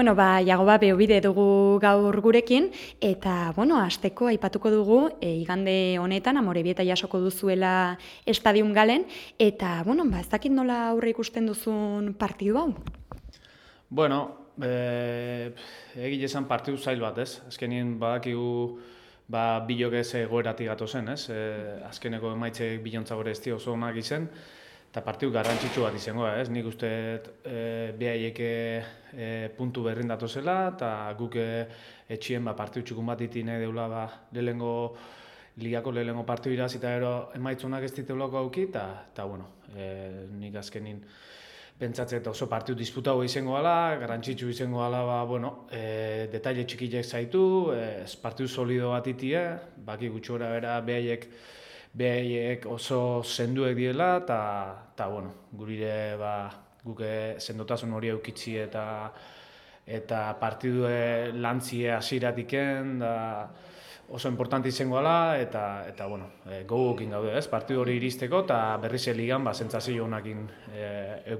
Bueno, ba, Jagoba Beobide dugu gaur gurekin, eta, bueno, asteko aipatuko dugu, e, igande honetan, amorebieta jasoko duzuela estadium galen, eta, bueno, ba, ez dakit nola aurre ikusten duzun partidu hau? Bueno, e, egile esan partidu zail bat, ez? Azkenien badakigu, ba, bilok ez egoeratik zen, ez? E, azkeneko emaitze bilontza gore ez oso onak izen, Eta partidu garrantzitsu bat izango ez? Nik uste e, behaieke e, puntu berrin zela, eta guk e, etxien ba, partidu txukun bat iti nahi deula ba, lehengo, ligako lehengo partidu iraz, eta ero emaitzunak ez ditu loko auki, eta, eta bueno, e, nik azkenin pentsatzen eta oso partidu disputau izango gala, garrantzitsu izango gala, ba, bueno, e, detaile txikilek zaitu, e, partidu solido bat itie, baki gutxora bera behaiek, behaiek oso zenduek diela, eta, bueno, gurire, ba, guke sendotasun hori eukitzi eta eta partidue lantzie hasiratiken da oso importante izango ala eta eta bueno, e, gogoekin gaude, ez? Partidu hori iristeko eta berriz ligan ba sentsazio honekin eh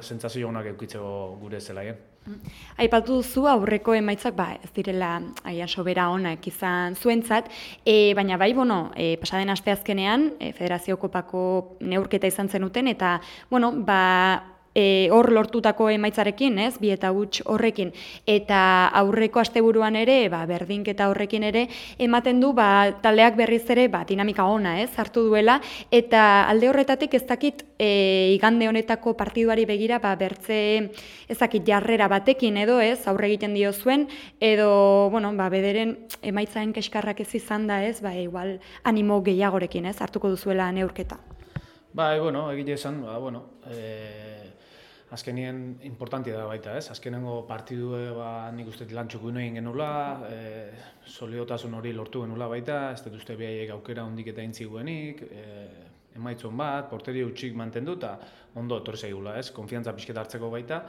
sentsazio honak eukitzeko gure zelaien. Aipatu duzu aurreko emaitzak ba ez direla aian sobera onak izan zuentzat, e, baina bai bueno, e, pasaden asteazkenean e, Federazio Kopako neurketa izan zenuten eta bueno, ba e, hor lortutako emaitzarekin, ez, bi eta huts horrekin, eta aurreko asteburuan ere, ba, berdinketa horrekin ere, ematen du, ba, taldeak berriz ere, ba, dinamika ona, ez, hartu duela, eta alde horretatik ez dakit, e, igande honetako partiduari begira, ba, bertze, ezakit, jarrera batekin edo, ez, aurre egiten dio zuen, edo, bueno, ba, bederen emaitzaen keskarrak ez izan da, ez, ba, igual, animo gehiagorekin, ez, hartuko duzuela neurketa. Ba, e, bueno, egite esan, ba, bueno, e, azkenien importantia da baita, ez? Azkenengo partidu ba nik uste lantxuk egin genula, e, soliotasun hori lortu genula baita, ez dut uste behaiek aukera hondik eta intzi guenik, e, emaitzon bat, porteria utxik mantendu eta ondo etorri zaigula, ez? Konfiantza pixket hartzeko baita.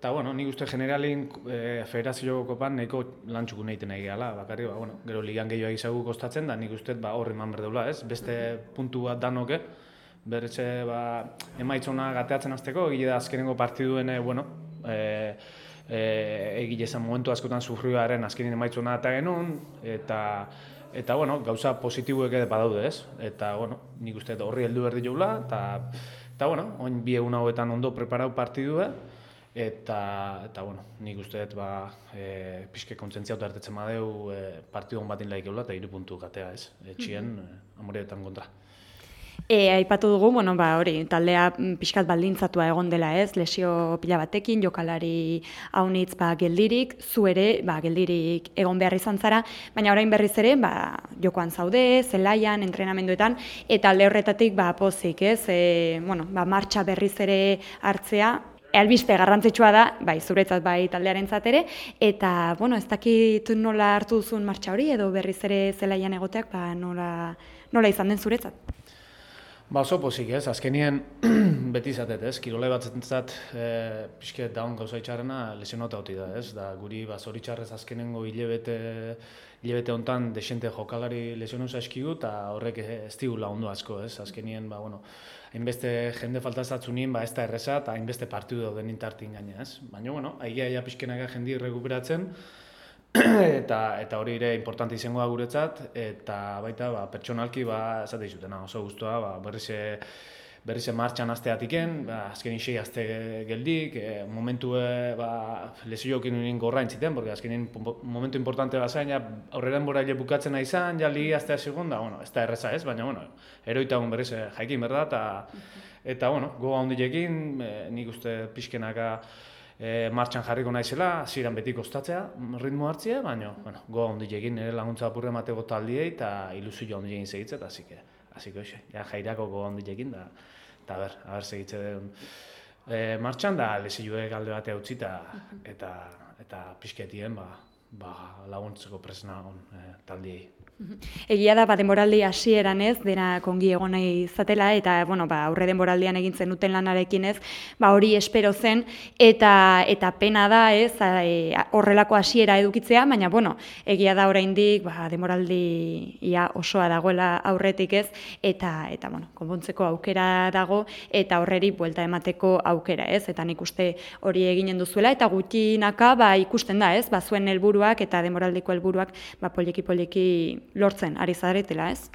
Eta, bueno, nik uste generalin e, federazio kopan nahiko lantxuku nahi nahi gala, bakarri, ba, bueno, gero ligan gehiago izagu kostatzen da, nik uste ba, horri man berdeula, ez? Beste puntu bat danoke, berretxe ba, emaitzona gateatzen azteko, egile da azkenengo partiduen, e, bueno, e, e, egile zen momentu askotan sufrioaren azkenin emaitzona eta genuen, eta, eta bueno, gauza positibuek edo badaude ez, eta bueno, nik uste horri heldu berdi joula, eta, eta bueno, oin bi egun hauetan ondo preparau partidue, eta, eta bueno, nik uste dut ba, e, pixke kontzentzia eta hartetzen badeu e, partidu hon batin laik eta iru puntu gatea ez, etxien, mm -hmm. kontra. E, aipatu dugu, bueno, ba, hori, taldea mm, pixkat baldintzatua egon dela ez, lesio pila batekin, jokalari haunitz ba, geldirik, zu ere, ba, geldirik egon behar izan zara, baina orain berriz ere, ba, jokoan zaude, zelaian, entrenamenduetan, eta alde horretatik, ba, pozik, ez, e, bueno, ba, martxa berriz ere hartzea, Albiste garrantzitsua da, bai, zuretzat bai taldearen ere, eta, bueno, ez dakit nola hartu duzun martxa hori, edo berriz ere zelaian egoteak, ba, nola, nola izan den zuretzat? Ba oso pozik ez, azkenien beti izatet ez, kirole bat zentzat e, pixke daun gauza itxarrena lesionota hoti da ez, da guri ba zoritxarrez azkenengo hilebete, hilebete hontan desente jokalari lesionuza eskigu eta horrek ez digula ondo asko ez, azkenien ba bueno, hainbeste jende falta zatzunien ba ez da erreza eta hainbeste partidu dauden intartin gaina ez, baina bueno, aigia ja pixkenaga jendi rekuperatzen, eta eta hori ere importante izango da guretzat eta baita ba pertsonalki ba esate dizutena oso gustoa ba berriz berriz martxan asteatiken ba azken sei aste geldik e, momentu e, ba lesioekin nin gorrain ziten porque azkenen momentu importante da zaina aurrera denbora ile bukatzen izan ja li astea segunda bueno ez da erresa ez baina bueno eroita egun berriz jaikin berda eta eta bueno goga hondiekin e, nik uste pixkenaka e, martxan jarriko naizela, ziren beti kostatzea, ritmo hartzea, baina, bueno, goa ondi egin, nire laguntza apurre mateko taldiei, eta ilusio ondi egin segitze, eta hasi hasiko hoxe, ja, jairako goa ondi egin, da, eta ber, haber segitze den, e, martxan da, lezioek alde batea utzi, eta, eta, eta pixketien, ba, ba, laguntzeko presna on e, taldiei. Egia da, ba, denboraldi hasieran ez, dena kongi egon nahi izatela, eta, bueno, ba, aurre denboraldian egin zen duten lanarekin ez, ba, hori espero zen, eta eta pena da, ez, e, horrelako hasiera edukitzea, baina, bueno, egia da oraindik, ba, denboraldi ia osoa dagoela aurretik ez, eta, eta, bueno, konbontzeko aukera dago, eta horreri buelta emateko aukera, ez, eta nik uste hori eginen duzuela, eta gutxinaka, ba, ikusten da, ez, ba, zuen helburuak eta denboraldiko helburuak, ba, poliki-poliki lortzen ari zaretela, ez?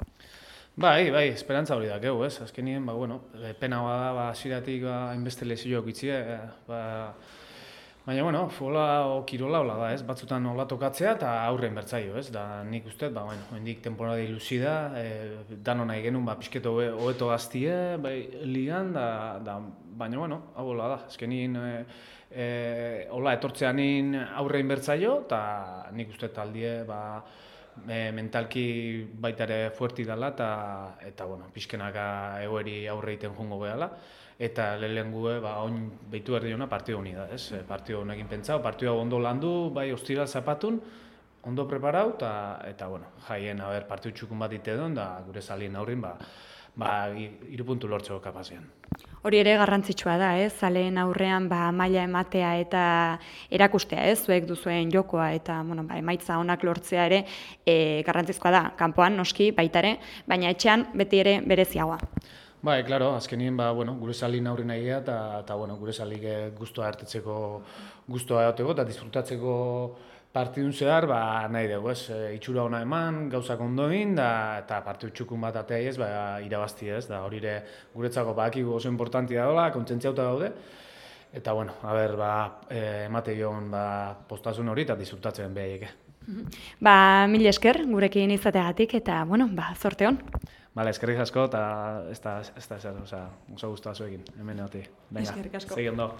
Bai, bai, esperantza hori da, geu, ez? Azkenien, ba, bueno, pena da, ba, asiratik, ba, hainbeste lezioak itzie, eh, ba, baina, bueno, fola o kirola hola da, ez? Batzutan hola tokatzea eta aurren bertzaio, ez? Da, nik ustez, ba, bueno, hendik temporada ilusi da, e, dano nahi genuen, ba, pixketo hoeto gaztie, bai, ligan, da, da, baina, bueno, hau hola da, azkenien, e, e, hola etortzeanin aurrein bertzaio, eta nik uste taldie, ba, e, mentalki baita ere fuerti dela eta eta bueno, pizkenaka egoeri aurre egiten joango gehala eta lehen gue ba oin beitu erdi ona partidu honi da, ez? E, partidu honekin pentsatu, partidu ondo landu, bai ostira zapatun, ondo preparatu eta eta bueno, jaien a ber partidu txukun bat ite da gure salien aurrin ba ba, iru puntu lortzeko kapazian. Hori ere garrantzitsua da, ez? Zaleen aurrean ba, maila ematea eta erakustea, ez? Zuek duzuen jokoa eta bueno, ba, emaitza onak lortzea ere e, garrantzizkoa da. Kanpoan noski baita ere, baina etxean beti ere bereziagoa. Bai, claro, azkenien ba, bueno, gure salin aurri nahi eta, eta bueno, gure salik guztua hartetzeko, guztua egoteko eta disfrutatzeko partidun zehar, ba, nahi dugu, ez, e, itxura ona eman, gauzak ondo egin, da, eta partidu txukun bat atea ez, ba, irabazti ez, da, hori ere guretzako bakigu oso importantia dola, kontzentziauta daude, eta, bueno, a ber, ba, e, emate joan, ba, postasun hori, eta disfrutatzen behaiek. Ba, mil esker, gurekin izateagatik, eta, bueno, ba, zorte hon. Vale, eskerrik asko, eta ez da, ez da, ez da, oso guztua zuekin, hemen hoti. Eskerrik asko. Seguindo.